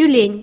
Julien